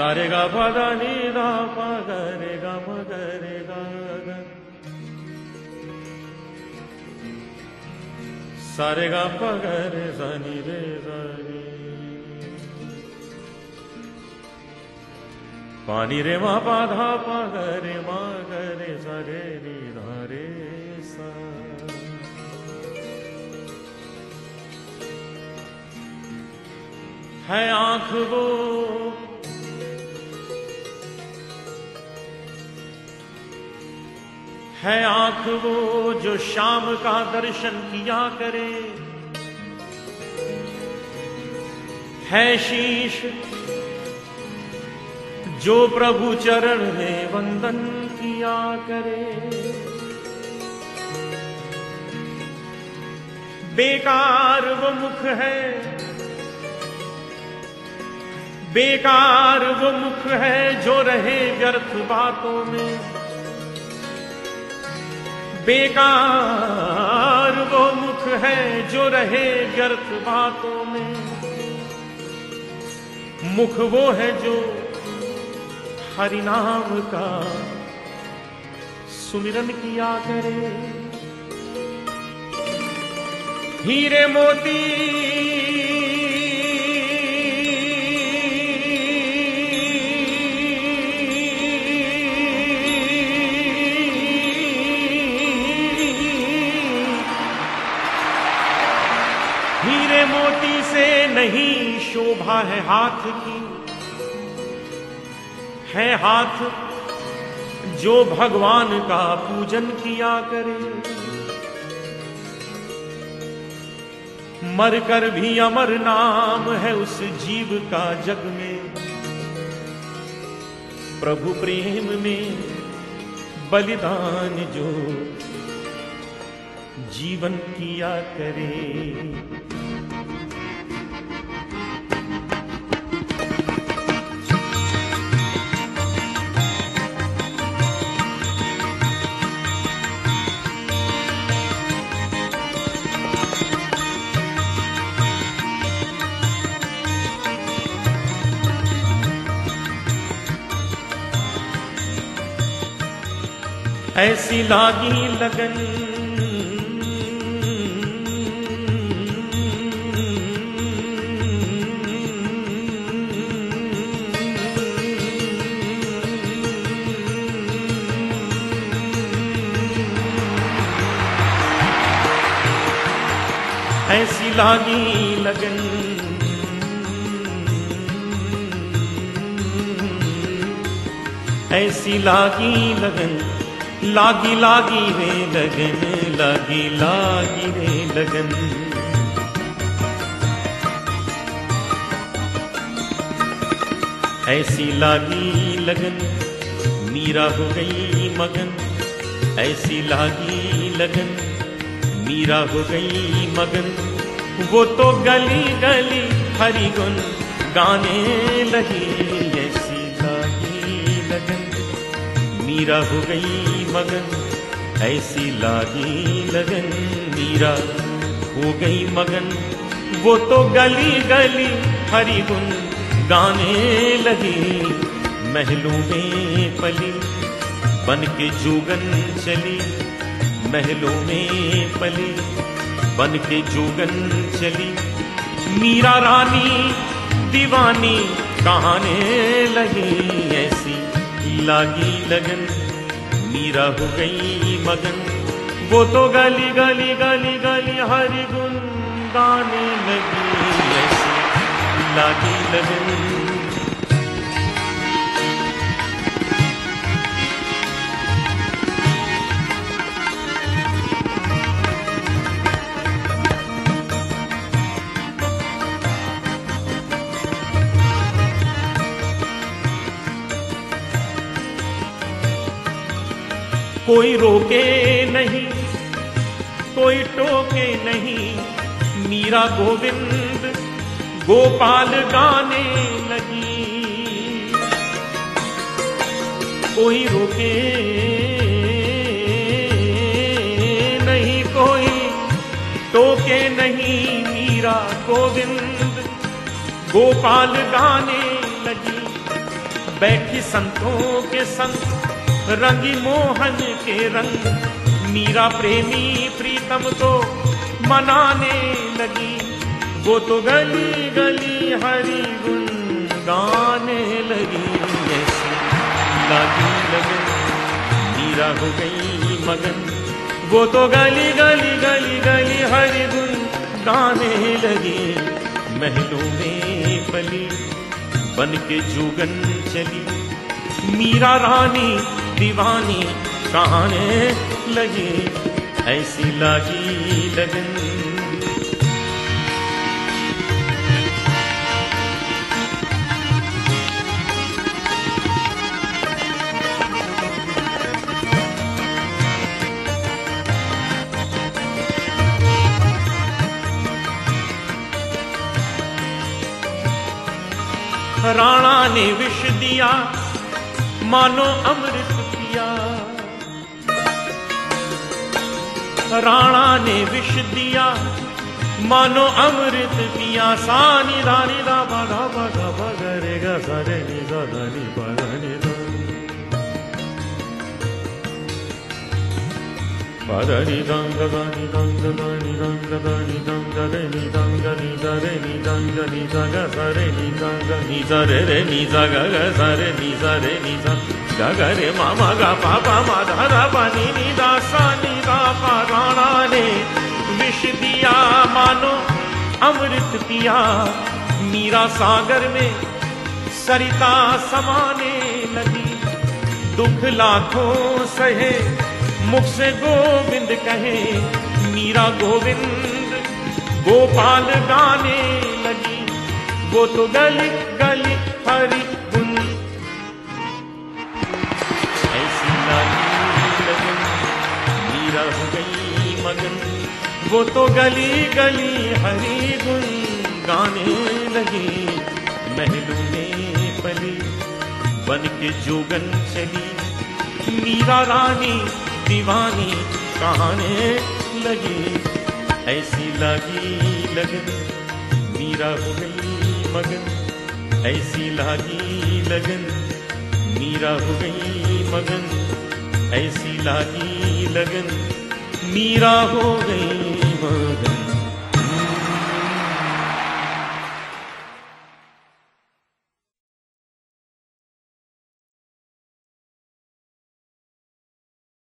सारे गा पदा नी दा पा गा म रे गा सारे गा पा गा रे रे पानी रे मा पा धा पा रे मा रे सा रे नी धा रे सा। है आँख वो है आँख वो जो शाम का दर्शन किया करे। है शीश जो प्रभु चरण में वंदन किया करे। बेकार वो मुख है। बेकार वो मुख है जो रहे व्यर्थ बातों में। बेकार वो मुख है जो रहे व्यर्थ बातों में। मुख वो है जो हरिनाम का सुमिरन किया करे। हीरे मोती नहीं शोभा है हाथ की। है हाथ जो भगवान का पूजन किया करे। मरकर भी अमर नाम है उस जीव का जग में। प्रभु प्रेम में बलिदान जो जीवन किया करे। ऐसी लागी लगन। ऐसी लागी लगन। ऐसी लागी लगन। लागी लागी रे लगन, लागी लागी रे लगन। ऐसी लागी लगन, मीरा हो गई मगन। ऐसी लागी लगन, मीरा हो गई मगन। वो तो गली गली हरी गुन गाने लगी। मीरा हो गई मगन, ऐसी लागी लगन मीरा हो गई मगन। वो तो गली गली हरी गुन गाने लगी, महलों में पली बन के जोगन चली, महलों में पली बन के जोगन चली। मीरा रानी, दीवानी कहाने लगी, ऐसी लागी लगन, मीरा हो गई मगन। वो तो गाली गाली गाली गाली हरि गुन गाने लगी लागी लगन कोई रोके नहीं, कोई टोके नहीं। मीरा गोविंद गोपाल गाने लगी। कोई रोके नहीं, कोई टोके नहीं। मीरा गोविंद गोपाल गाने लगी। बैठी संतों के संग रंगी मोहन के रंग। मीरा प्रेमी, प्रीतम को मनाने लगी। वो तो गली गली हरी गुन गाने लगी। ऐसी लागी लगन मीरा हो गई मगन। वो तो गली गली गली गली हरी गुन गाने लगी। महलों में पली बन के जुगन चली। मीरा रानी दीवानी कहाने लगी ऐसी लागी लगन। राणा ने विष दिया मानो अमृत राणा ने विष दिया मानो अमृत पिया सानी रानी दा बगा बगा बगरे गा सरे नि सा धनी पगनि दा पदनि दंग दनि दंग दनि दंग दनि दंग रे नि दंग नि सा रे नि दंग नि सा ग सा रे नि दंग नि सा रे रे नि सा ग ग सा रे नि सा रे नि सा ग ग रे मा मा ग पा पा मा धा धा पा नि नि दा अमृत पिया, मीरा सागर में सरिता समाने लगी। दुख लाखों सहे, मुख से गोविंद कहे, मीरा गोविंद, गोपाल गाने लगी। वो तो गली गली हरि ऐसी मीरा हो गई मगन। वो तो गली गली हरी गुन गाने लगी, महलों में पली, बन के जोगन चली। मीरा रानी दीवानी कहाने लगी, ऐसी लागी लगन मीरा हो गई मगन, ऐसी लागी लगन, मीरा हो गई मगन, ऐसी लागी लगन। मीरा हो गई मगन